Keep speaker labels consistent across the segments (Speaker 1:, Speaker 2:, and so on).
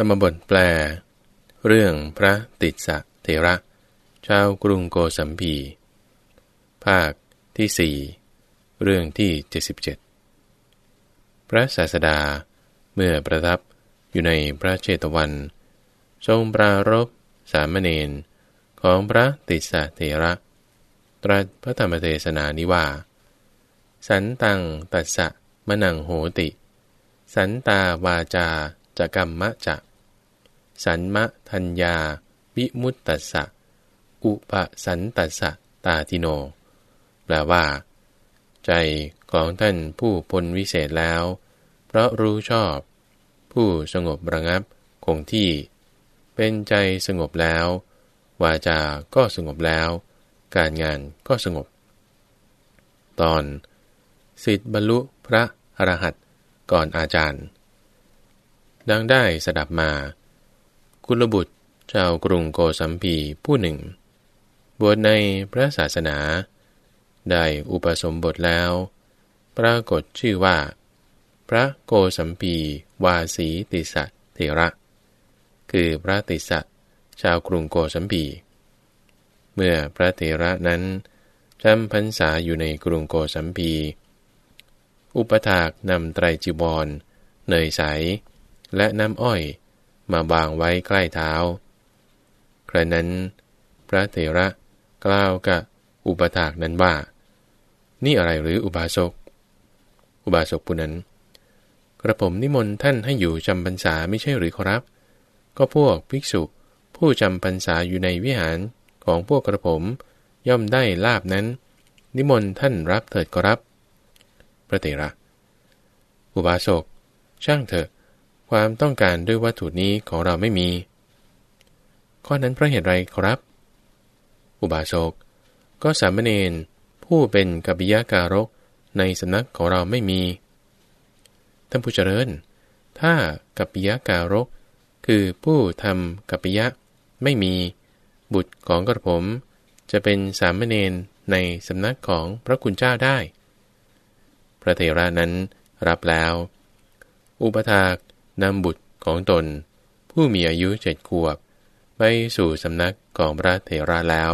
Speaker 1: ธรรมบทแปล เรื่องพระติสะเทระ ชาวกรุงโกสัมพี ภาคที่สี่เรื่องที่ 77 พระศาสดาเมื่อประทับอยู่ในพระเจตวัน ทรงปรารบสามเณรของพระติสะเทระ ตรัสพระธรรมเทศนานิว่า สันตังตัสสะมะนังโหติ สันตาวาจาจะกรรมะจะ สันมะทัญญา วิมุตตัสสะ อุปสันตัสสะตาทิโน แปลว่า ใจของท่านผู้พลวิเศษแล้ว เพราะรู้ชอบ ผู้สงบระงับคงที่ เป็นใจสงบแล้ว วาจาก็สงบแล้ว การงานก็สงบ ตอน สิทธิบรรลุพระอรหันต์ก่อนอาจารย์ ดังได้สดับมา กุลบุตรชาวกรุงโกสัมพีผู้หนึ่ง บวชในพระศาสนา ได้อุปสมบทแล้ว ปรากฏชื่อว่า พระโกสัมพีวาสีติสะเทระ คือพระติสะชาวกรุงโกสัมพี เมื่อพระเทระนั้นจำพรรษาอยู่ในกรุงโกสัมพี อุปถากนำไตรจีวรเนยใส และน้ำอ้อย มาบางไว้ใกล้เท้า ครั้นั้น พระเถระกล่าวกับอุปถากนั้นว่า นี่อะไรหรืออุบาสก อุบาสกผู้นั้น กระผมนิมนต์ท่านให้อยู่จำพรรษาไม่ใช่หรือครับ ก็พวกภิกษุผู้จำพรรษาอยู่ในวิหารของพวกกระผมย่อมได้ลาบนั้น นิมนต์ท่านรับเถิดก็รับ พระเถระ อุบาสกช่างเถอะ ความต้องการด้วยวัตถุนี้ของเราไม่มี ข้อนั้นเพราะเหตุไรครับ อุบาสก ก็สามเณรผู้เป็นกัปปิยาการกในสำนักของเราไม่มี ท่านผู้เจริญ ถ้ากัปปิยาการก คือผู้ทำกัปปิยะไม่มี บุตรของกระผม จะเป็นสามเณรในสำนักของพระคุณเจ้าได้ พระเทระนั้นรับแล้ว อุปถาก นำบุตรของตน ผู้มีอายุเจ็ดขวบ ไปสู่สำนักของพระเถระแล้ว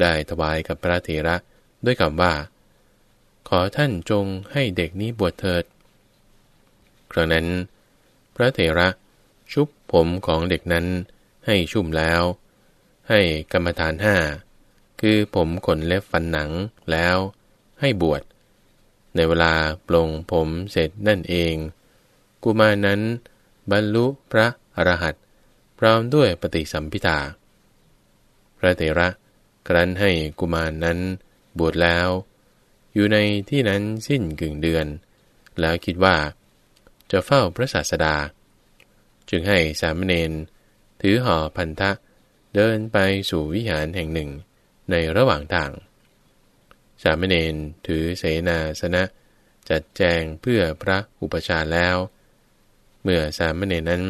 Speaker 1: ได้ถวายกับพระเถระด้วยคำว่า ขอท่านจงให้เด็กนี้บวชเถิด ครั้งนั้น พระเถระชุบผมของเด็กนั้นให้ชุ่มแล้ว ให้กรรมฐานห้าคือผมขนเล็บฟันหนังแล้วให้บวช ในเวลาปลงผมเสร็จนั่นเอง กุมารนั้น บรรลุพระอรหันต์พร้อมด้วยปฏิสัมพิทาพระเถระครั้นให้กุมารนั้นบวชแล้ว อยู่ในที่นั้นสิ้นกึ่งเดือน แล้วคิดว่า จะเฝ้าพระศาสดา จึงให้สามเณรถือห่อพันธะเดินไปสู่วิหารแห่งหนึ่งในระหว่างทาง สามเณรถือเสนาสนะจัดแจงเพื่อพระอุปชาแล้ว เมื่อสามเณรนั้น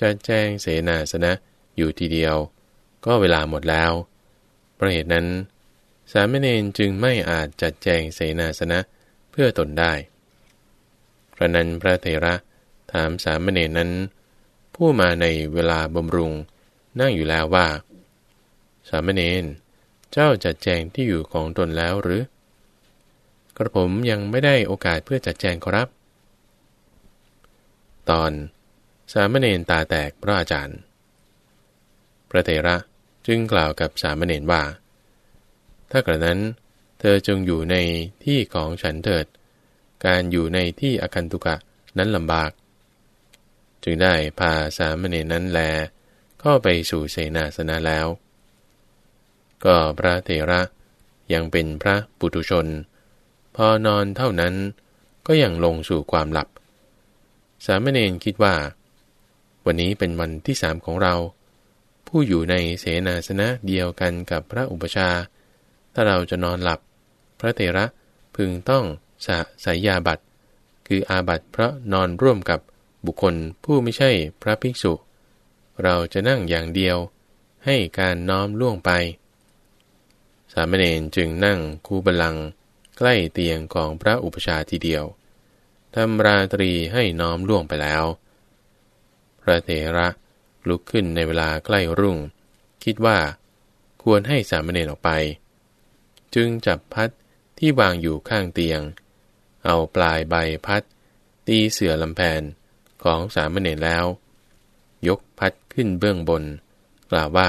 Speaker 1: จะแจ้งเสนาสนะอยู่ทีเดียว ก็เวลาหมดแล้ว เพราะเหตุนั้น สามเณรจึงไม่อาจจัดแจงเสนาสนะเพื่อตนได้พระนั้นพระเถระถามสามเณรนั้น ผู้มาในเวลาบำรุงนั่งอยู่แล้วว่า สามเณรเจ้าจัดแจงที่อยู่ของตนแล้วหรือ กระผมยังไม่ได้โอกาสเพื่อจัดแจงครับ ตอน สามเณรตาแตกพระอาจารย์ พระเถระจึงกล่าวกับสามเณรว่า ถ้ากระนั้น เธอจงอยู่ในที่ของฉันเถิด การอยู่ในที่อคันตุกะนั้นลำบาก จึงได้พาสามเณรนั้นแลก็ไปสู่เสนาสนะแล้ว ก็พระเถระยังเป็นพระปุถุชน พอนอนเท่านั้นก็ยังลงสู่ความหลับ สามเณรคิดว่า วันนี้เป็นวันที่สามของเรา ผู้อยู่ในเสนาสนะเดียวกันกับพระอุปชา ถ้าเราจะนอนหลับ พระเถระพึงต้องสะสายยาบัตคืออาบัตเพราะนอนร่วมกับบุคคลผู้ไม่ใช่พระภิกษุ เราจะนั่งอย่างเดียว ให้การน้อมล่วงไป สามเณรจึงนั่งคูบาลัง ใกล้เตียงของพระอุปชาทีเดียว ทำราตรีให้น้อมล่วงไปแล้ว พระเถระลุกขึ้นในเวลาใกล้รุ่ง คิดว่าควรให้สามเณรออกไป จึงจับพัดที่วางอยู่ข้างเตียง เอาปลายใบพัด ตีเสื่อลำแผนของสามเณรแล้ว ยกพัดขึ้นเบื้องบน กล่าวว่า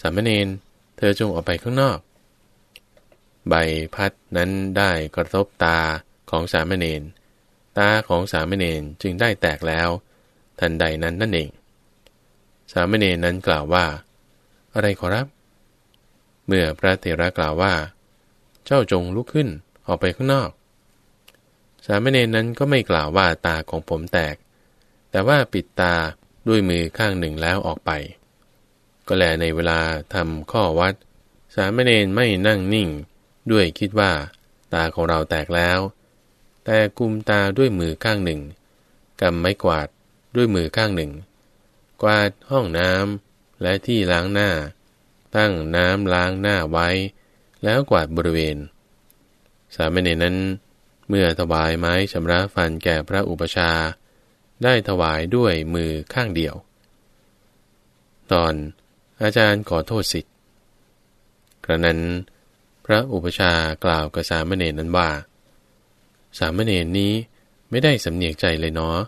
Speaker 1: สามเณรเธอจงออกไปข้างนอก ใบพัดนั้นได้กระทบตาของสามเณร ตาของสามเณรจึงได้แตกแล้ว ทันใดนั้นนั่นเอง สามเณรนั้นกล่าวว่า อะไรขอรับ เมื่อพระเถระกล่าวว่า เจ้าจงลุกขึ้นออกไปข้างนอก สามเณรนั้นก็ไม่กล่าวว่าตาของผมแตก แต่ว่าปิดตาด้วยมือข้างหนึ่งแล้วออกไป ก็แลในเวลาทำข้อวัด สามเณรไม่นั่งนิ่ง ด้วยคิดว่า ตาของเราแตกแล้ว แต่กุมตาด้วยมือข้างหนึ่งกำไม้กวาดด้วยมือข้างหนึ่ง กวาดห้องน้ำและที่ล้างหน้า ตั้งน้ำล้างหน้าไว้ แล้วกวาดบริเวณ สามเณรนั้น เมื่อถวายไม้ชำระฟันแก่พระอุปชา ได้ถวายด้วยมือข้างเดียว ตอนอาจารย์ขอโทษสิทธิ์กระนั้น พระอุปชากล่าวกับสามเณรนั้นว่า สามเณรนี้ไม่ได้สำเนียกใจเลยเนาะ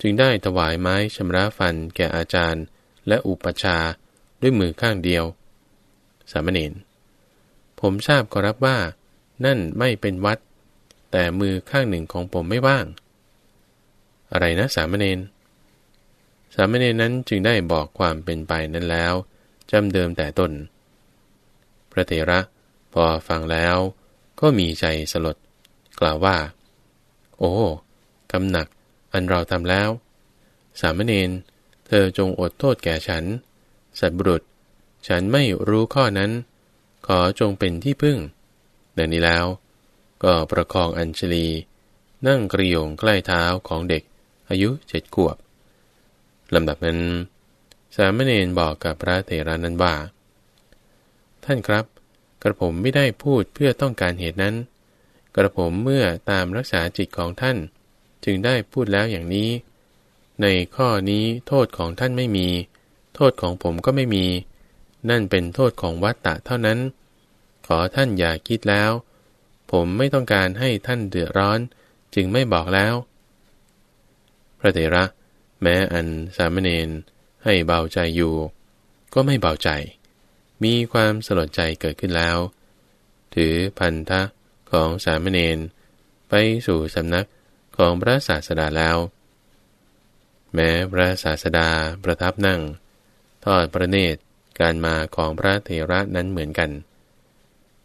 Speaker 1: จึงได้ถวายไม้ชำระฟันแก่อาจารย์ และอุปชาด้วยมือข้างเดียว สามเณรผมทราบก็รับว่า นั่นไม่เป็นวัด แต่มือข้างหนึ่งของผมไม่ว่าง อะไรนะสามเณรสามเณรนั้นจึงได้บอกความเป็นไปนั้นแล้วจำเดิมแต่ต้น พระเถระพอฟังแล้วก็มีใจสลด กล่าวว่า โอ้กำหนักอันเราทำแล้ว สามเณรเธอจงอดโทษแก่ฉัน สัตบุรุษ ฉันไม่รู้ข้อนั้น ขอจงเป็นที่พึ่งดังนี้แล้ว ก็ประคองอัญชลี นั่งกระโยงใกล้เท้าของเด็กอายุเจ็ดขวบลำดับนั้น สามเณรบอกกับพระเถระนั้นว่า ท่านครับ กระผมไม่ได้พูดเพื่อต้องการเหตุนั้น กระผมเมื่อตามรักษาจิตของท่าน จึงได้พูดแล้วอย่างนี้ ในข้อนี้โทษของท่านไม่มี โทษของผมก็ไม่มี นั่นเป็นโทษของวัตตะเท่านั้น ขอท่านอย่าคิดแล้ว ผมไม่ต้องการให้ท่านเดือดร้อน จึงไม่บอกแล้ว พระเถระ แม้อันสามเณรให้เบาใจอยู่ ก็ไม่เบาใจ มีความสลดใจเกิดขึ้นแล้ว ถือพันธะ ของสามเณรไปสู่สำนักของพระศาสดาแล้ว แม้พระศาสดาประทับนั่ง ทอดพระเนตรการมาของพระเถระนั้นเหมือนกัน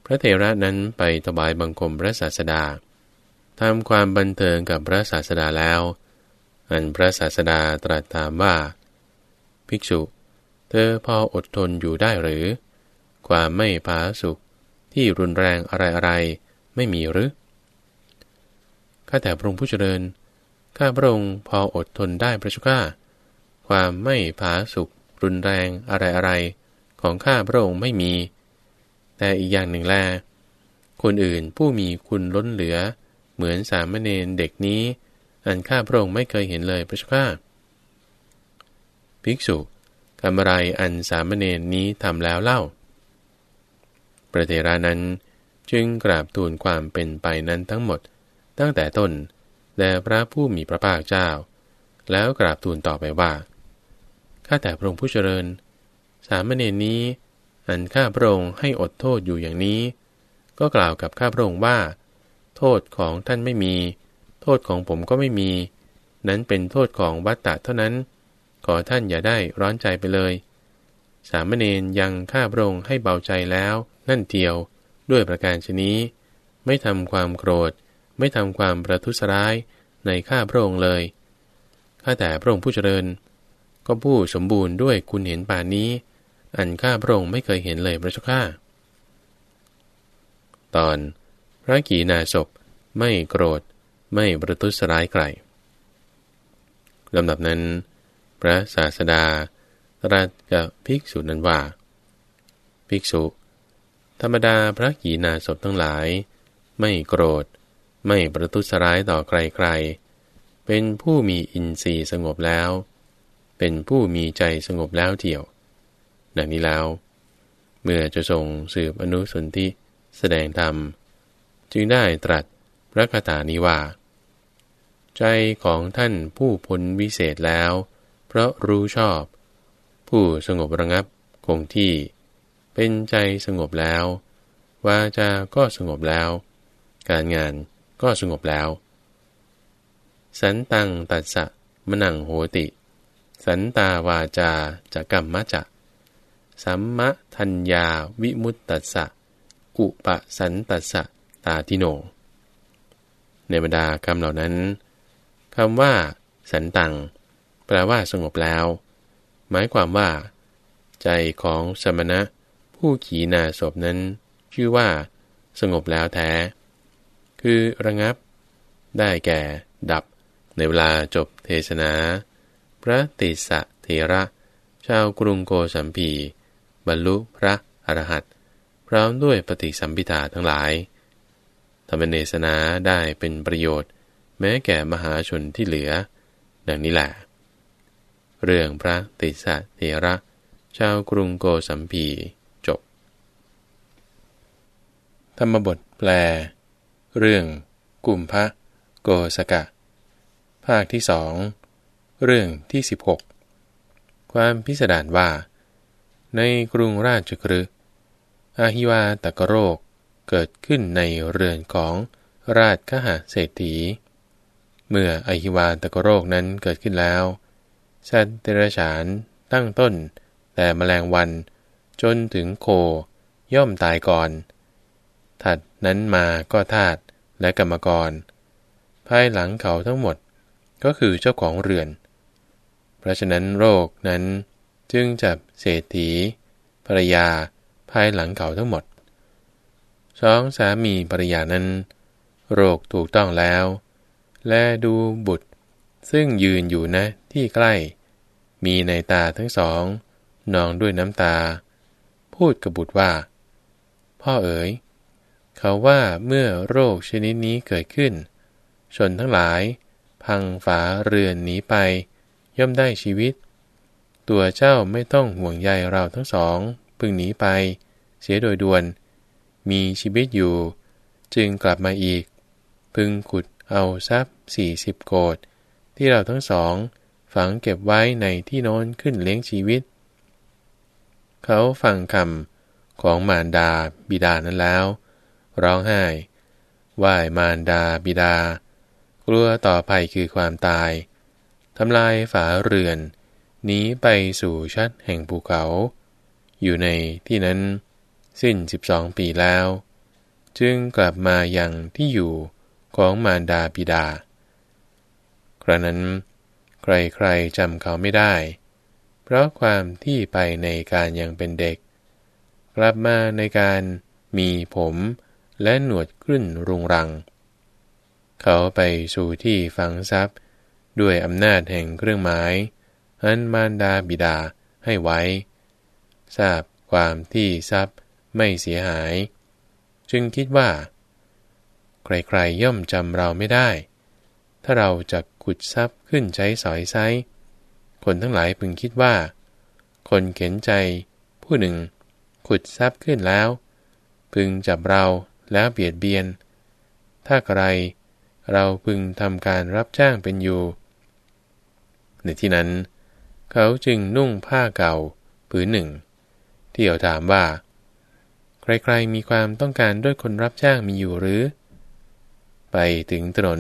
Speaker 1: พระเถระนั้นไปถวายบังคมพระศาสดาทำความบันเทิงกับพระศาสดาแล้ว อันพระศาสดาตรัสถามว่า ภิกษุ เธอพออดทนอยู่ได้หรือ ความไม่ผาสุกที่รุนแรงอะไรอะไร ไม่มีหรือ ข้าแต่พระองค์ผู้เจริญ ข้าพระองค์พออดทนได้พระชุก้า ความไม่ผาสุกรุนแรงอะไรอะไรของข้าพระองค์ไม่มี แต่อีกอย่างหนึ่งแล คนอื่นผู้มีคุณล้นเหลือ เหมือนสามเณรเด็กนี้ อันข้าพระองค์ไม่เคยเห็นเลยพระชุก้า ภิกษุกรรมไรอันสามเณรนี้ทำแล้วเล่าประเทรานั้น จึงกราบทูลความเป็นไปนั้นทั้งหมด ตั้งแต่ต้นแด่พระผู้มีพระภาคเจ้า แล้วกราบทูลต่อไปว่าข้าแต่พระองค์ผู้เจริญ สามเณรนี้ อันข้าพระองค์ให้อดโทษอยู่อย่างนี้ ก็กล่าวกับข้าพระองค์ว่า โทษของท่านไม่มี โทษของผมก็ไม่มี นั้นเป็นโทษของวัตตะเท่านั้น ขอท่านอย่าได้ร้อนใจไปเลย สามเณรยังข้าพระองค์ให้เบาใจแล้ว นั่นเทียว ด้วยประการชนี้ ไม่ทำความโกรธ ไม่ทำความประทุษร้ายในข้าพระองค์เลย ข้าแต่พระองค์ผู้เจริญ ก็ผู้สมบูรณ์ด้วยคุณเห็นป่านนี้ อันข้าพระองค์ไม่เคยเห็นเลยพระเจ้าข้า ตอนพระกีนาศพไม่โกรธ ไม่ประทุษร้ายใครลำดับนั้น พระศาสดาตรัสกับภิกษุนั้นว่า ภิกษุ ธรรมดาพระกีนาศพทั้งหลาย ไม่โกรธ ไม่ประทุษร้ายต่อใครๆ เป็นผู้มีอินทรีย์สงบแล้ว เป็นผู้มีใจสงบแล้วเที่ยว ดังนี้แล้ว เมื่อจะทรงสืบอนุสนธิแสดงธรรม จึงได้ตรัสพระคาถานี้ว่า ใจของท่านผู้พ้นวิเศษแล้ว เพราะรู้ชอบ ผู้สงบระงับคงที่ เป็นใจสงบแล้ววาจาก็สงบแล้ว การงานก็สงบแล้ว สันตังตัสสะมนังโหติ สันตาวาจาจะกรรมมะจะสัมมะทัญญาวิมุตตัสสะอุปสันตัสสะตาทิโน ในบรรดาคำเหล่านั้นคำว่า สันตัง แปลว่าสงบแล้ว หมายความว่า ใจของสมณะ ผู้ขี่นาศพนั้น ชื่อว่า สงบแล้วแท้ คือระงับ ได้แก่ ดับ ในเวลาจบเทศนา พระติสะเทระ ชาวกรุงโกสัมพี บรรลุพระอรหันต์พร้อมด้วยปฏิสัมพิทาทั้งหลายธรรมเนศนาได้เป็นประโยชน์ แม้แก่มหาชนที่เหลือ ดังนี้แหละ เรื่องพระติสะเทระ ชาวกรุงโกสัมพีธ รรมบทแปล เรื่อง กุมภะโกสกะ ภาคที่สองเรื่องที่ 16 ความพิสดารว่า ในกรุงราชกฤห์อาหิวาตกโรคเกิดขึ้นในเรือนของราชคหเศรษฐี เมื่ออหิวาตกโรคนั้นเกิดขึ้นแล้ว สัตว์เดรัจฉานตั้งต้น แต่แมลงวันจนถึงโคย่อมตายก่อน ถัดนั้นมาก็ทาตและกรรมกร ภายหลังเขาทั้งหมดก็คือเจ้าของเรือน เพราะฉะนั้นโรคนั้นจึงจับเศรษฐีภรยาภายหลังเขาทั้งหมดสองสามีภรรยานั้น โรคถูกต้องแล้ว และดูบุตร ซึ่งยืนอยู่นะที่ใกล้ มีในตาทั้งสองนองด้วยน้ำตา พูดกับบุตรว่า พ่อเอ๋ย เขาว่าเมื่อโรคชนิดนี้เกิดขึ้น ชนทั้งหลาย พังฝาเรือนหนีไป ย่อมได้ชีวิต ตัวเจ้าไม่ต้องห่วงใยเราทั้งสอง พึงหนีไป เสียโดยด่วน มีชีวิตอยู่ จึงกลับมาอีก พึงขุดเอาทรัพย์สี่สิบโกดที่เราทั้งสอง ฝังเก็บไว้ในที่โน้นขึ้นเลี้ยงชีวิต เขาฟังคำของมารดาบิดานั้นแล้ว ร้องไห้ไหว้มารดาบิดา กลัวต่อไปคือความตายทำลายฝาเรือนหนีไปสู่ชัดแห่งภูเขา อยู่ในที่นั้นสิ้นสิบองปีแล้ว จึงกลับมายังที่อยู่ของมารดาบิดา ครานั้น ใครๆจำเขาไม่ได้ เพราะความที่ไปในการยังเป็นเด็ก กลับมาในการมีผม และหนวดขึ้นรุงรัง เขาไปสู่ที่ฝังทรัพย์ ด้วยอำนาจแห่งเครื่องหมาย อันมารดาบิดาให้ไว้ ทราบความที่ทรัพย์ไม่เสียหาย จึงคิดว่า ใครๆย่อมจำเราไม่ได้ ถ้าเราจะขุดทรัพย์ขึ้นใช้สอยไซคนทั้งหลายพึงคิดว่า คนเข็นใจ ผู้หนึ่ง ขุดทรัพย์ขึ้นแล้ว พึงจับเรา แล้วเบียดเบียน ถ้าใครเราพึงทำการรับจ้างเป็นอยู่ ในที่นั้น เขาจึงนุ่งผ้าเก่าผืนหนึ่ง ที่เขาถามว่า ใครๆมีความต้องการด้วยคนรับจ้างมีอยู่หรือ ไปถึงถนน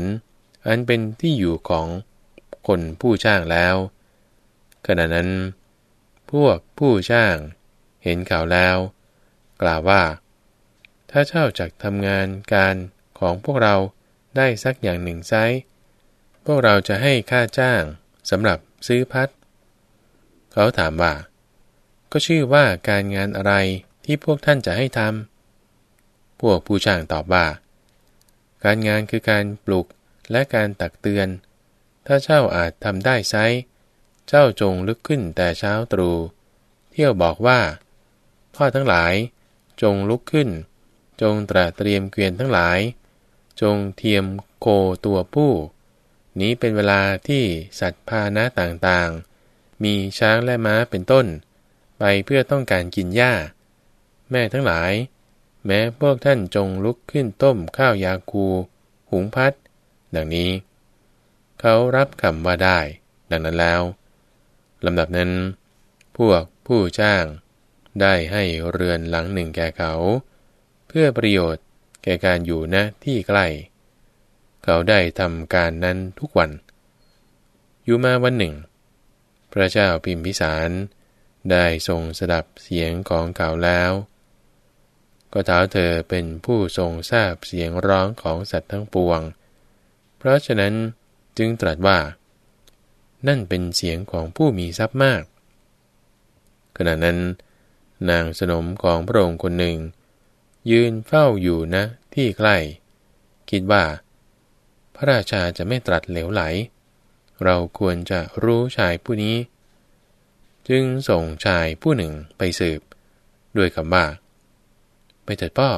Speaker 1: อันเป็นที่อยู่ของคนผู้จ้างแล้ว ขณะนั้น พวกผู้จ้าง เห็นข่าวแล้ว กล่าวว่า ถ้าเจ้าจักทำงานการของพวกเราได้สักอย่างหนึ่งไซพวกเราจะให้ค่าจ้างสำหรับซื้อพัด เขาถามว่า ก็ชื่อว่าการงานอะไรที่พวกท่านจะให้ทำพวกผู้ช่างตอบว่า การงานคือการปลุกและการตักเตือน ถ้าเจ้าอาจทำได้ไซเจ้าจงลุกขึ้นแต่เช้าตรู่เที่ยวบอกว่า พ่อทั้งหลายจงลุกขึ้น จงตระเตรียมเกวียนทั้งหลาย จงเทียมโคตัวผู้ นี้เป็นเวลาที่สัตว์พานะต่างๆ มีช้างและม้าเป็นต้น ไปเพื่อต้องการกินหญ้า แม่ทั้งหลาย แม้พวกท่านจงลุกขึ้นต้มข้าวยาคู หุงพัด ดังนี้ เขารับคำว่าได้ ดังนั้นแล้วลำดับนั้น พวกผู้จ้างได้ให้เรือนหลังหนึ่งแก่เขา เพื่อประโยชน์แก่การอยู่ณที่ใกล้ เขาได้ทำการนั้นทุกวัน อยู่มาวันหนึ่ง พระเจ้าพิมพิสาร ได้ทรงสดับเสียงของเขาแล้ว ก็เท้าเธอเป็นผู้ทรงทราบเสียงร้องของสัตว์ทั้งปวง เพราะฉะนั้นจึงตรัสว่า นั่นเป็นเสียงของผู้มีทรัพย์มาก ขณะนั้น นางสนมของพระองค์คนหนึ่ง ยืนเฝ้าอยู่นะที่ใกล้ คิดว่า พระราชาจะไม่ตรัสเหลวไหล เราควรจะรู้ชายผู้นี้ จึงส่งชายผู้หนึ่งไปสืบ ด้วยคำว่า ไปเถิดพ่อ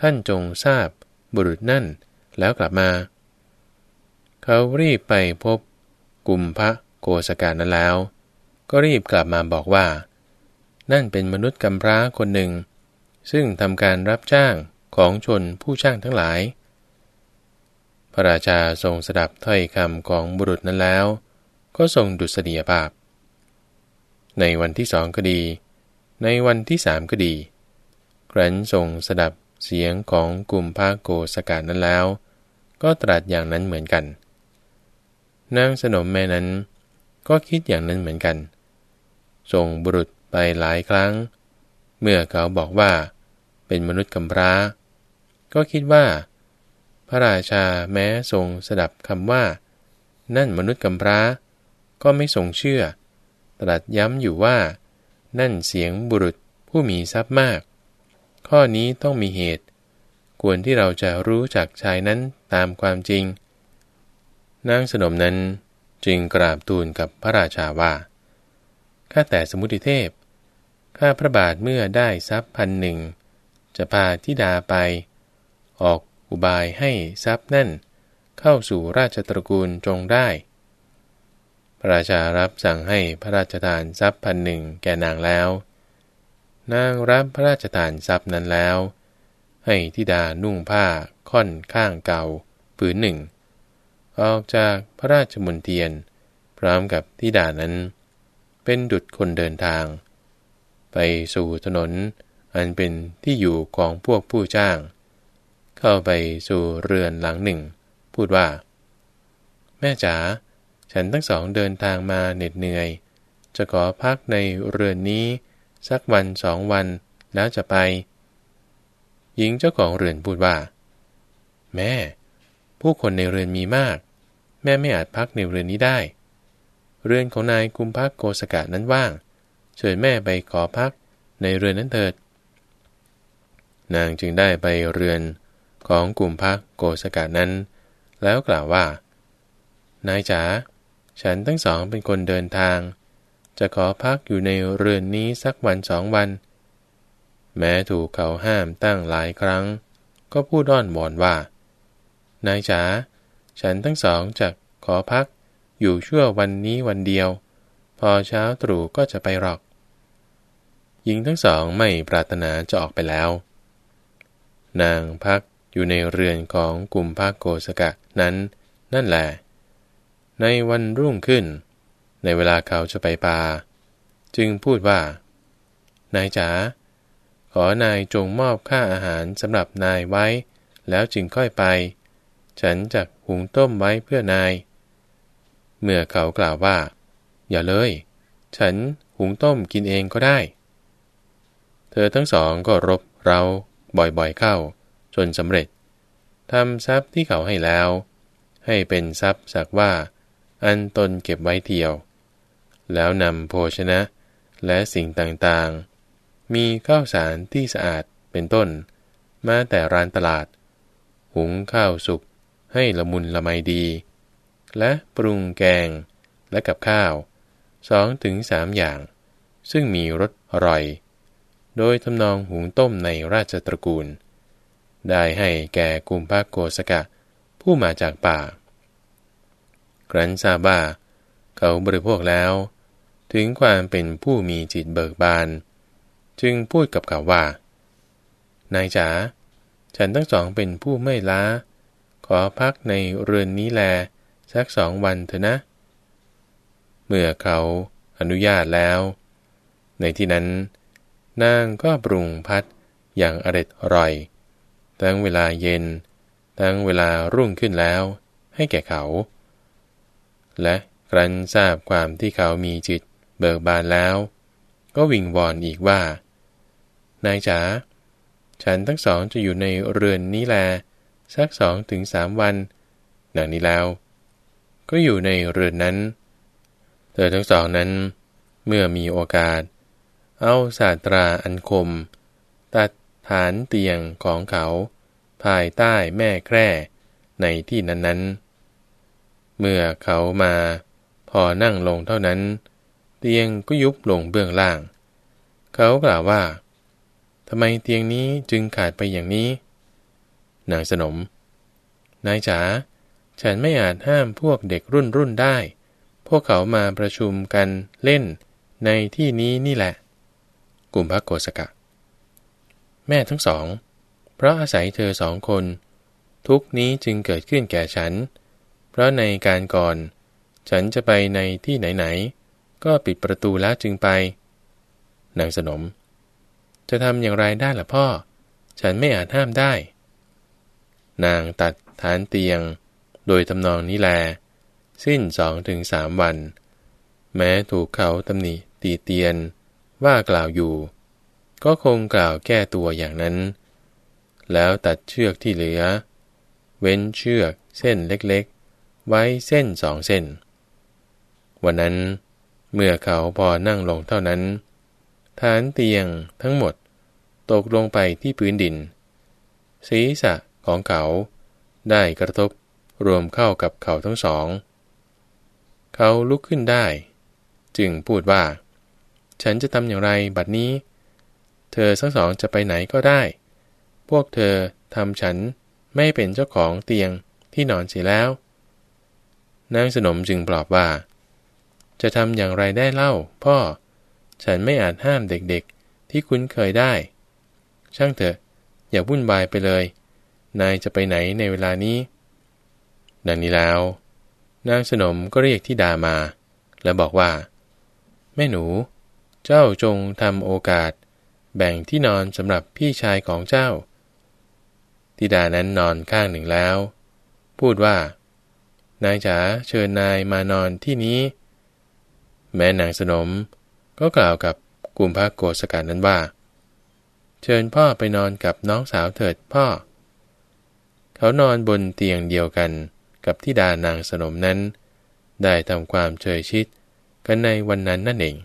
Speaker 1: ท่านจงทราบบุรุษนั่นแล้วกลับมา เขารีบไปพบกุมพระโกสการนั้นแล้ว ก็รีบกลับมาบอกว่า นั่นเป็นมนุษย์กำพร้าคนหนึ่ง ซึ่งทำการรับจ้างของชนผู้ช่างทั้งหลาย พระราชาทรงสดับถ้อยคำของบุรุษนั้นแล้ว ก็ทรงดุษฎียภาพ ในวันที่สองก็ดี ในวันที่สามก็ดีครั้นทรงสดับเสียงของกลุ่มภาโกสกานั้นแล้ว ก็ตรัสอย่างนั้นเหมือนกัน นางสนมแม่นั้นก็คิดอย่างนั้นเหมือนกันส่งบุรุษไปหลายครั้ง เมื่อเขาบอกว่า เป็นมนุษย์กำพร้า ก็คิดว่า พระราชาแม้ทรงสดับคำว่า นั่นมนุษย์กำพร้า ก็ไม่ทรงเชื่อ ตรัสย้ำอยู่ว่า นั่นเสียงบุรุษผู้มีทรัพย์มาก ข้อนี้ต้องมีเหตุ ควรที่เราจะรู้จักชายนั้นตามความจริง นางสนมนั้นจึงกราบทูลกับพระราชาว่า ข้าแต่สมุติเทพ ข้าพระบาทเมื่อได้ทรัพย์พันหนึ่ง จะพาทิดาไป ออกอุบายให้ทรัพย์นั่น เข้าสู่ราชตระกูลจงได้ พระราชารับสั่งให้พระราชทานทรัพย์พันหนึ่งแก่นางแล้ว นางรับพระราชทานทรัพย์นั้นแล้ว ให้ทิดานุ่งผ้าค่อนข้างเก่าผืนหนึ่ง ออกจากพระราชมนเทียน พร้อมกับทิดานั้น เป็นดุจคนเดินทาง ไปสู่ถนน อันเป็นที่อยู่ของพวกผู้จ้าง เข้าไปสู่เรือนหลังหนึ่ง พูดว่า แม่จ๋าฉันทั้งสองเดินทางมาเหน็ดเหนื่อย จะขอพักในเรือนนี้ สักวันสองวันแล้วจะไป หญิงเจ้าของเรือนพูดว่า แม่ ผู้คนในเรือนมีมาก แม่ไม่อาจพักในเรือนนี้ได้ เรือนของนายกุมพักโกสกะนั้นว่าง เชิญแม่ไปขอพักในเรือนนั้นเถิด นางจึงได้ไปเรือนของกลุ่มพักโกสกะนั้น แล้วกล่าวว่า นายจ๋า ฉันทั้งสองเป็นคนเดินทาง จะขอพักอยู่ในเรือนนี้สักวันสองวัน แม้ถูกเขาห้ามตั้งหลายครั้ง ก็พูดอ้อนวอนว่า นายจ๋า ฉันทั้งสองจะขอพักอยู่ชั่ววันนี้วันเดียว พอเช้าตรู่ก็จะไปหรอก หญิงทั้งสองไม่ปรารถนาจะออกไปแล้ว นางพักอยู่ในเรือนของกลุ่มภาคโกสกะนั้น นั่นแหละในวันรุ่งขึ้น ในเวลาเขาจะไปป่า จึงพูดว่า นายจ๋าขอนายจงมอบค่าอาหารสำหรับนายไว้ แล้วจึงค่อยไป ฉันจะหุงต้มไว้เพื่อนาย เมื่อเขากล่าวว่า อย่าเลย ฉันหุงต้มกินเองก็ได้ เธอทั้งสองก็รบเรา บ่อยๆเข้า จนสำเร็จทำทรัพย์ที่เขาให้แล้ว ให้เป็นทรัพย์สักว่า อันตนเก็บไว้เทียว แล้วนำโภชนะและสิ่งต่างๆ มีข้าวสารที่สะอาดเป็นต้น มาแต่ร้านตลาด หุงข้าวสุกให้ละมุนละไมดี และปรุงแกงและกับข้าวสองถึงสามอย่าง ซึ่งมีรสอร่อย โดยทำนองหุงต้มในราชตระกูล ได้ให้แก่กุมภาโกสกะ ผู้มาจากป่า ครั้นทราบว่าเขาบริโภคแล้ว ถึงความเป็นผู้มีจิตเบิกบาน จึงพูดกับเขาว่า นายจ๋าฉันทั้งสองเป็นผู้ไม่ล้า ขอพักในเรือนนี้แล สักสองวันเถอะนะ เมื่อเขาอนุญาตแล้ว ในที่นั้น นางก็ปรุงพัดอย่างอร็ดอร่อย ทั้งเวลาเย็น ทั้งเวลารุ่งขึ้นแล้วให้แก่เขา และครั้นทราบความที่เขามีจิตเบิกบานแล้ว ก็วิงวอนอีกว่า นายจ๋าฉันทั้งสองจะอยู่ในเรือนนี้แล สักสองถึงสามวันนังนี้แล้ว ก็อยู่ในเรือนนั้น เธอทั้งสองนั้น เมื่อมีโอกาส เอาศาสตราอันคม ตัดฐานเตียงของเขา ภายใต้แม่แคร่ในที่นั้นๆ เมื่อเขามา พอนั่งลงเท่านั้น เตียงก็ยุบลงเบื้องล่าง เขากล่าวว่าทำไมเตียงนี้จึงขาดไปอย่างนี้ นางสนม นายจ๋าฉันไม่อาจห้ามพวกเด็กรุ่นรุ่นได้ พวกเขามาประชุมกันเล่นในที่นี้นี่แหละ กุมภโกสกะ แม่ทั้งสอง เพราะอาศัยเธอสองคน ทุกนี้จึงเกิดขึ้นแก่ฉัน เพราะในการก่อน ฉันจะไปในที่ไหนๆ ก็ปิดประตูแล้วจึงไป นางสนม จะทำอย่างไรได้ล่ะพ่อ ฉันไม่อาจห้ามได้ นางตัดฐานเตียง โดยทำนองนี้แล สิ้นสองถึงสามวัน แม้ถูกเขาตำหนิตีเตียน ว่ากล่าวอยู่ ก็คงกล่าวแก้ตัวอย่างนั้น แล้วตัดเชือกที่เหลือ เว้นเชือกเส้นเล็กๆ ไว้เส้นสองเส้น วันนั้น เมื่อเขาพอนั่งลงเท่านั้น ฐานเตียงทั้งหมดตกลงไปที่พื้นดิน ศีรษะของเขาได้กระทบรวมเข้ากับเขาทั้งสอง เขาลุกขึ้นได้ จึงพูดว่า ฉันจะทำอย่างไรบัดนี้ เธอทั้งสองจะไปไหนก็ได้ พวกเธอทำฉันไม่เป็นเจ้าของเตียงที่นอนเสียแล้ว นางสนมจึงปลอบว่า จะทำอย่างไรได้เล่า พ่อ ฉันไม่อาจห้ามเด็กๆ ที่คุ้นเคยได้ ช่างเถอะ อย่าวุ่นวายไปเลย นายจะไปไหนในเวลานี้ ดังนี้แล้ว นางสนมก็เรียกที่ดามา และบอกว่า แม่หนู เจ้าจงทำโอกาส แบ่งที่นอนสำหรับพี่ชายของเจ้า ทิดานั้นนอนข้างหนึ่งแล้ว พูดว่า นายจ๋าเชิญนายมานอนที่นี้ แม่นางสนมก็กล่าวกับกุมภะโกสการนั้นว่า เชิญพ่อไปนอนกับน้องสาวเถิดพ่อ เขานอนบนเตียงเดียวกันกับที่ดานางสนมนั้น ได้ทำความเฉยชิดกันในวันนั้นนั่นเอง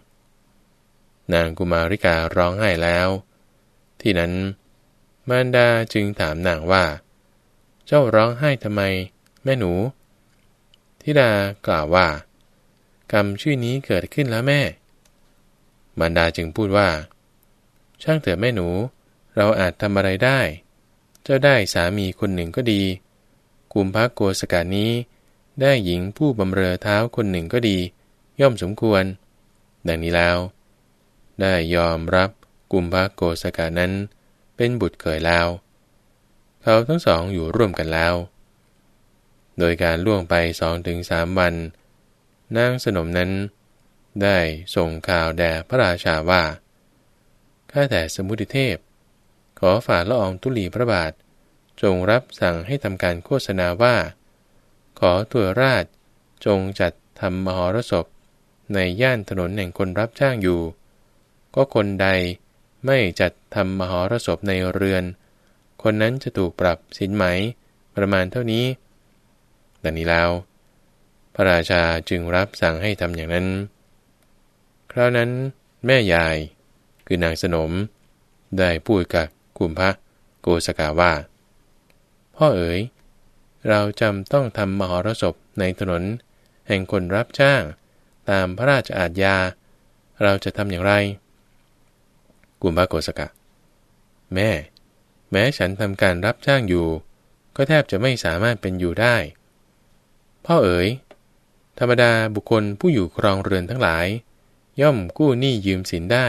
Speaker 1: นางกุมาริการ้องไห้แล้ว ที่นั้น มารดาจึงถามนางว่า เจ้าร้องไห้ทำไม แม่หนู ทิดากล่าวว่า กรรมชื่อนี้เกิดขึ้นแล้วแม่ มารดาจึงพูดว่า ช่างเถอะแม่หนู เราอาจทำอะไรได้ เจ้าได้สามีคนหนึ่งก็ดี กุมพักโกสกานี้ได้หญิงผู้บำเรอเท้าคนหนึ่งก็ดี ย่อมสมควร ดังนี้แล้ว ได้ยอมรับกุมพักโกสกานั้น เป็นบุตรเขยแล้ว เขาทั้งสองอยู่ร่วมกันแล้ว โดยการล่วงไปสองถึงสามวัน นางสนมนั้น ได้ส่งข่าวแด่พระราชาว่าข้าแต่สมุติเทพ ขอฝ่าละอองตุลีพระบาท จงรับสั่งให้ทำการโฆษณาว่า ขอตัวราชจงจัดทำมหรสพในย่านถนนแห่งคนรับจ้างอยู่ ก็คนใดไม่จัดทำมหรสพในเรือน คนนั้นจะถูกปรับสินไหมประมาณเท่านี้ ดังนี้แล้ว พระราชาจึงรับสั่งให้ทำอย่างนั้น คราวนั้นแม่ยายคือนางสนม ได้พูดกับกุมพะโกสกาว่า พ่อเอ๋ย เราจำต้องทำมหรสพในถนน แห่งคนรับจ้าง ตามพระราชอาญา เราจะทำอย่างไร กุมพระโกสกะ แม่ แม้ฉันทำการรับจ้างอยู่ ก็แทบจะไม่สามารถเป็นอยู่ได้ พ่อเอ๋ย ธรรมดาบุคคลผู้อยู่ครองเรือนทั้งหลาย ย่อมกู้หนี้ยืมสินได้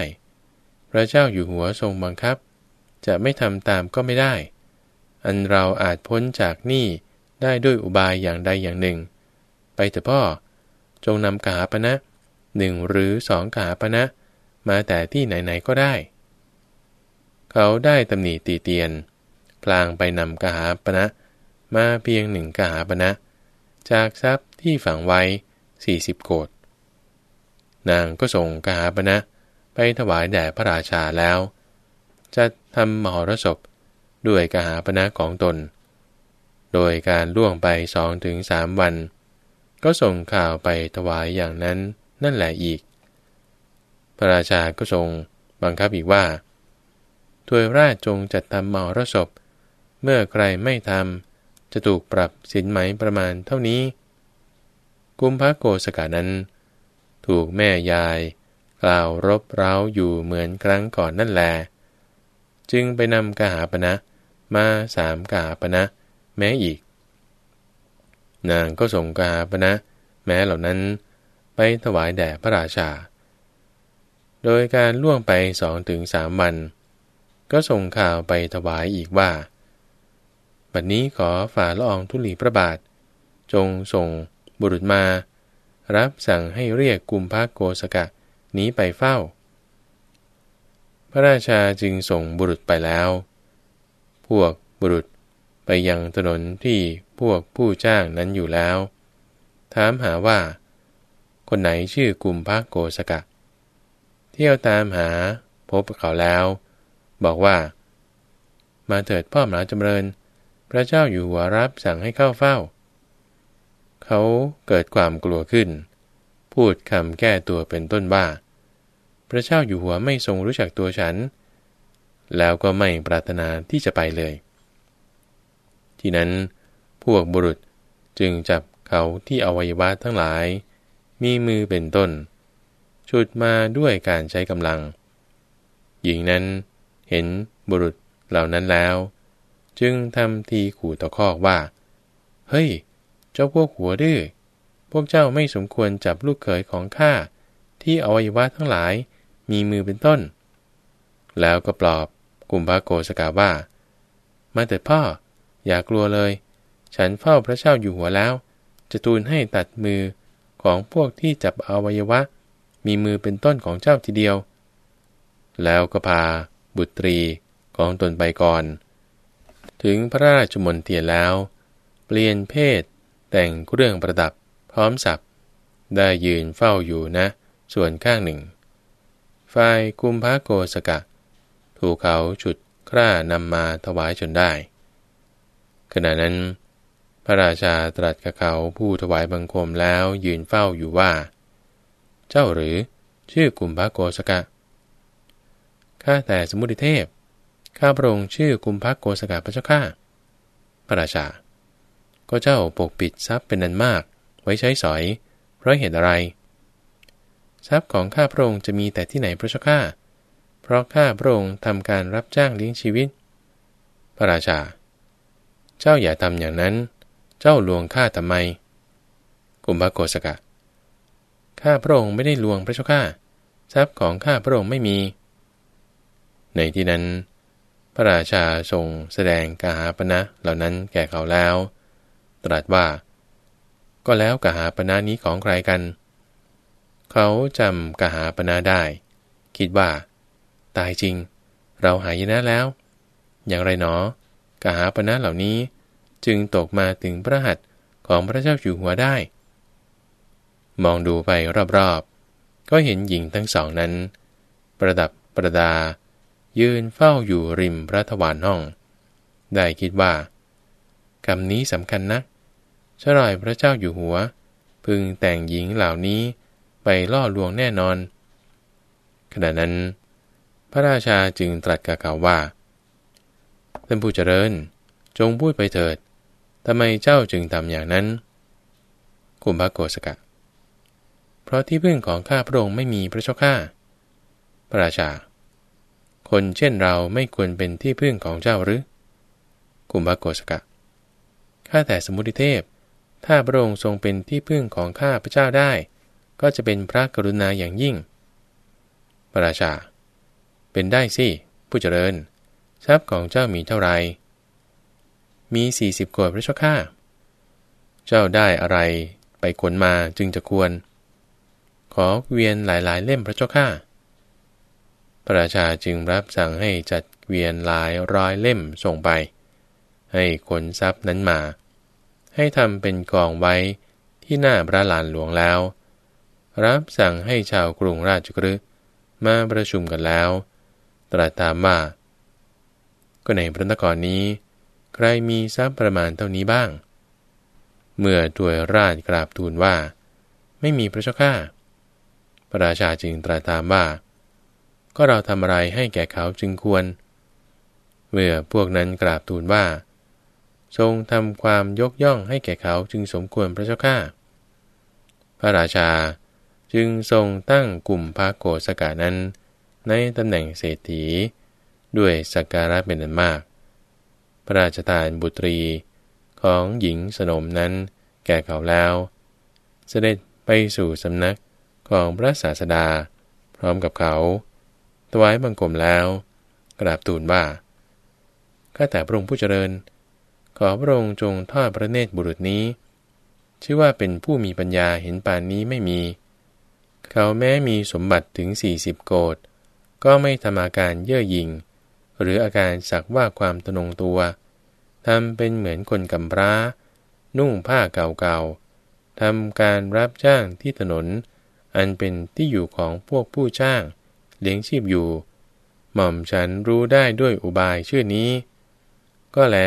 Speaker 1: พระเจ้าอยู่หัวทรงบังคับ จะไม่ทำตามก็ไม่ได้ อันเราอาจพ้นจากหนี้ได้ด้วยอุบายอย่างใดอย่างหนึ่ง ไปเถอะพ่อ จงนำกาปณะหนึ่งหรือสองกาปณะมาแต่ที่ไหนๆก็ได้ เขาได้ตำหนิตีเตียน พลางไปนำกหาปณะมาเพียงหนึ่งกหาปณะจากทรัพย์ที่ฝังไว้สี่สิบโกดนางก็ส่งกหาปณะไปถวายแด่พระราชาแล้ว จะทำมหรสพด้วยกหาปณะของตน โดยการล่วงไปสองถึงสามวัน ก็ส่งข่าวไปถวายอย่างนั้นนั่นแหละอีก พระราชาก็ทรงบังคับอีกว่า ถวยราชจงจัดทำมหรสพ เมื่อใครไม่ทำจะถูกปรับสินไหมประมาณเท่านี้ กุมภโกสกานั้น ถูกแม่ยาย กล่าวรบเร้าอยู่เหมือนครั้งก่อนนั่นแล จึงไปนำกาหาปณะมาสามกาปณะแม้อีก นางก็ส่งกาปณะแม้เหล่านั้นไปถวายแด่พระราชา โดยการล่วงไปสองถึงสามวัน ก็ส่งข่าวไปถวายอีกว่า บัดนี้ขอฝ่าละอองทุลีพระบาท จงส่งบุรุษมา รับสั่งให้เรียกกุมภาโกสกะนี้ไปเฝ้า พระราชาจึงส่งบุรุษไปแล้ว พวกบุรุษไปยังถนนที่พวกผู้จ้างนั้นอยู่แล้ว ถามหาว่า คนไหนชื่อกุมพระโกสกะ เที่ยวตามหาพบเขาแล้ว บอกว่า มาเถิดพ่อหมาจำเริญ พระเจ้าอยู่หัวรับสั่งให้เข้าเฝ้า เขาเกิดความกลัวขึ้น พูดคำแก้ตัวเป็นต้นว่า พระเจ้าอยู่หัวไม่ทรงรู้จักตัวฉัน แล้วก็ไม่ปรารถนาที่จะไปเลย ที่นั้นพวกบุรุษจึงจับเขาที่อวัยวะทั้งหลาย มีมือเป็นต้น ชุดมาด้วยการใช้กำลัง หญิงนั้น เห็นบุรุษเหล่านั้นแล้ว จึงทำทีขู่ตะคอกว่า เฮ้ย เจ้าพวกหัวดื้อ พวกเจ้าไม่สมควรจับลูกเขยของข้าที่อวัยวะทั้งหลายมีมือเป็นต้น แล้วก็ปลอบกลุ่มพระโกสกาว่า มาแต่พ่อ อย่ากลัวเลย ฉันเฝ้าพระเจ้าอยู่หัวแล้ว จะทูลให้ตัดมือของพวกที่จับอวัยวะ มีมือเป็นต้นของเจ้าทีเดียว แล้วก็พา บุตรีของตนไปก่อน ถึงพระราชมนเทียนแล้ว เปลี่ยนเพศ แต่งเครื่องประดับพร้อมสับได้ยืนเฝ้าอยู่นะ ส่วนข้างหนึ่ง ฝ่ายกุมภาโกสกะ ถูกเขาฉุดคร่านำมาถวายจนได้ ขณะนั้น พระราชาตรัสกับเขาผู้ถวายบังคมแล้วยืนเฝ้าอยู่ว่า เจ้าหรือชื่อกุมพระโกสกะ ข้าแต่สมุติเทพ ข้าพระองค์ชื่อกุมพระโกสกะพระเจ้าข้า พระราชา ก็เจ้าปกปิดทรัพย์เป็นนันมาก ไว้ใช้สอย เพราะเหตุอะไร ทรัพย์ของข้าพระองค์จะมีแต่ที่ไหนพระเจ้าข้า เพราะข้าพระองค์ทำการรับจ้างเลี้ยงชีวิต พระราชา เจ้าอย่าทำอย่างนั้น เจ้าลวงข้าทำไม กุมภโกสกะข้าพระองค์ไม่ได้ลวงพระเจ้าข้า ทรัพย์ของข้าพระองค์ไม่มี ในที่นั้น พระราชาทรงแสดงกาหาปณะเหล่านั้นแก่เขาแล้ว ตรัสว่า ก็แล้วกาหาปณะนี้ของใครกัน เขาจำกาหาปณะได้ คิดว่า ตายจริง เราหายนะแล้ว อย่างไรหนอกาหาปณะเหล่านี้จึงตกมาถึงพระหัตถ์ของพระเจ้าอยู่หัวได้ มองดูไปรอบๆ ก็เห็นหญิงทั้งสองนั้น ประดับประดา ยืนเฝ้าอยู่ริมพระทวารห้อง ได้คิดว่ากรรมนี้สำคัญนักชรอยพระเจ้าอยู่หัว พึงแต่งหญิงเหล่านี้ไปล่อลวงแน่นอน ขณะนั้น พระราชาจึงตรัสกับเขาว่าท่านผู้เจริญ จงพูดไปเถิดทำไมเจ้าจึงทำอย่างนั้น กุมภโกสกะ เพราะที่พึ่งของข้าพระองค์ไม่มีพระเจ้าข้าพระราชา คนเช่นเราไม่ควรเป็นที่พึ่งของเจ้าหรือกุมภโกสกะ ข้าแต่สมุติเทพ ถ้าพระองค์ทรงเป็นที่พึ่งของข้าพระเจ้าได้ ก็จะเป็นพระกรุณาอย่างยิ่ง พระราชา เป็นได้สิ ผู้เจริญ ทรัพย์ของเจ้ามีเท่าไร มีสี่สิบกดพระเจ้าข้า เจ้าได้อะไรไปขนมาจึงจะควร ขอเวียนหลายๆ เล่มพระเจ้าข้า พระราชาจึงรับสั่งให้จัดเวียนหลายร้อยเล่มส่งไป ให้ขนทรัพย์นั้นมา ให้ทำเป็นกองไว้ที่หน้าพระลานหลวงแล้ว รับสั่งให้ชาวกรุงราชกฤห์มาประชุมกันแล้ว ตรัสถามว่า ก็ในพระนครนี้ ใครมีทรัพย์ประมาณเท่านี้บ้าง เมื่อถวยราชกราบทูลว่า ไม่มีพระเจ้าข้าพระราชาจึงตรัสถามว่า ก็เราทำอะไรให้แก่เขาจึงควร เมื่อพวกนั้นกราบทูลว่า ทรงทำความยกย่องให้แก่เขาจึงสมควรพระเจ้าข้าพระราชาจึงทรงตั้งกลุ่มพระโกศกานั้น ในตำแหน่งเศรษฐี ด้วยสักการะเป็นอันมาก พระราชทานบุตรีของหญิงสนมนั้นแก่เขาแล้ว เสด็จไปสู่สำนักของพระศาสดา พร้อมกับเขา ถวายบังคมแล้ว กราบทูลว่าข้าแต่พระองค์ผู้เจริญ ขอพระองค์จงทอดพระเนตรบุรุษนี้ ชื่อว่าเป็นผู้มีปัญญาเห็นป่านนี้ไม่มี เขาแม้มีสมบัติถึง 40 โกดก็ไม่ทำอาการเย่อหยิ่ง หรืออาการสักว่าความตนงตัวทำเป็นเหมือนคนกำพร้า นุ่งผ้าเก่าๆทำการรับจ้างที่ถนน อันเป็นที่อยู่ของพวกผู้จ้าง เลี้ยงชีพอยู่ หม่อมฉันรู้ได้ด้วยอุบายชื่อนี้ ก็แล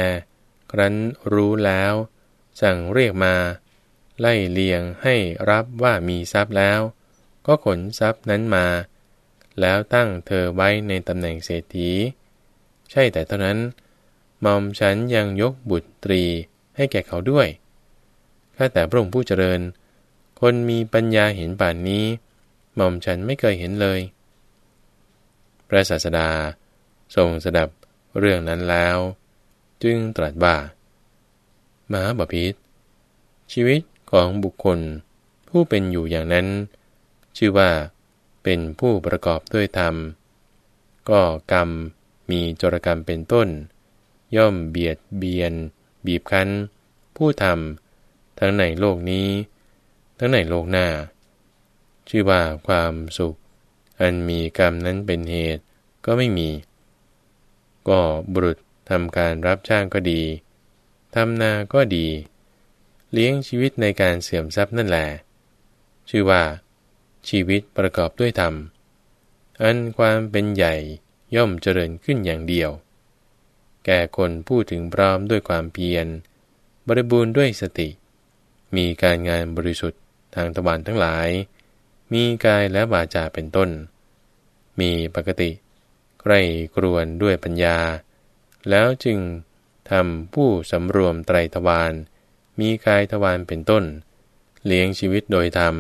Speaker 1: ครั้นรู้แล้ว สั่งเรียกมา ไล่เลียงให้รับว่ามีทรัพย์แล้ว ก็ขนทรัพย์นั้นมา แล้วตั้งเธอไว้ในตำแหน่งเศรษฐี ใช่แต่เท่านั้นมอมฉันยังยกบุตรีให้แก่เขาด้วยข้าแต่พระองค์ผู้เจริญ คนมีปัญญาเห็นป่านนี้ หม่อมฉันไม่เคยเห็นเลย พระศาสดา ทรงสดับเรื่องนั้นแล้ว จึงตรัสว่ามหาบพิษชีวิตของบุคคลผู้เป็นอยู่อย่างนั้น ชื่อว่าเป็นผู้ประกอบด้วยธรรม ก็กรรมมีจรกรรมเป็นต้น ย่อมเบียดเบียน บีบคั้น ผู้ทำทั้งในโลกนี้ ทั้งในโลกหน้า ชื่อว่าความสุข อันมีกรรมนั้นเป็นเหตุก็ไม่มี ก็บุรุษทำการรับจ้างก็ดีทำนาก็ดี เลี้ยงชีวิตในการเสื่อมทรัพย์นั่นแหละชื่อว่า ชีวิตประกอบด้วยธรรม อันความเป็นใหญ่ย่อมเจริญขึ้นอย่างเดียว แก่คนพูดถึงพร้อมด้วยความเพียร บริบูรณ์ด้วยสติ มีการงานบริสุทธิ์ทางตะวันทั้งหลาย มีกายและวาจาเป็นต้น มีปกติใครกรวนด้วยปัญญา แล้วจึงทำผู้สำรวมไตรทวารมีกายทวารเป็นต้น เลี้ยงชีวิตโดยธรรม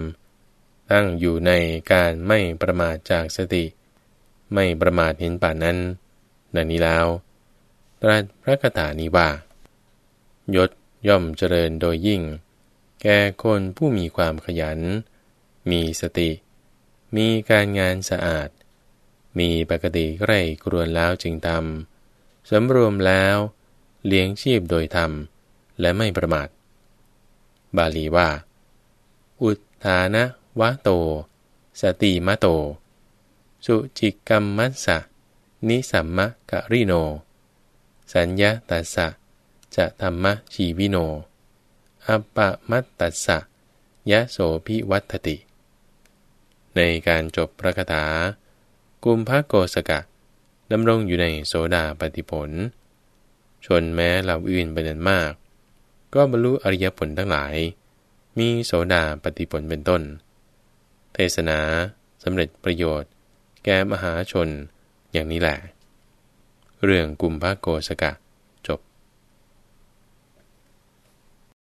Speaker 1: ตั้งอยู่ในการไม่ประมาทจากสติ ไม่ประมาทเห็นป่านนั้นนันนี้แล้วตรัสพระคาถานี้ว่ายศย่อมเจริญโดยยิ่ง แก่คนผู้มีความขยัน มีสติ มีการงานสะอาด มีปกติใกล้กรวนแล้วจึงทำสำรวมแล้วเลี้ยงชีพโดยธรรม และไม่ประมาท บาลีว่า อุทธานะวะโต สติมะโต สุจิกรรมมัสสะ นิสัมมะกะริโน สัญญาตัสสะ จะธรรมะชีวิโนอัปปะมัตตัสสะยะโสพิวัตติ ในการจบพระคาถา กุมภโกสกะดำรงอยู่ในโสดาปฏิผล ชนแม้เหล่าอื่นเป็นอันมาก ก็บรรลุอริยผลทั้งหลาย มีโสดาปฏิผลเป็นต้น เทศนาสำเร็จประโยชน์ แก่มหาชนอย่างนี้แหละ เรื่องกุมภโกสกะ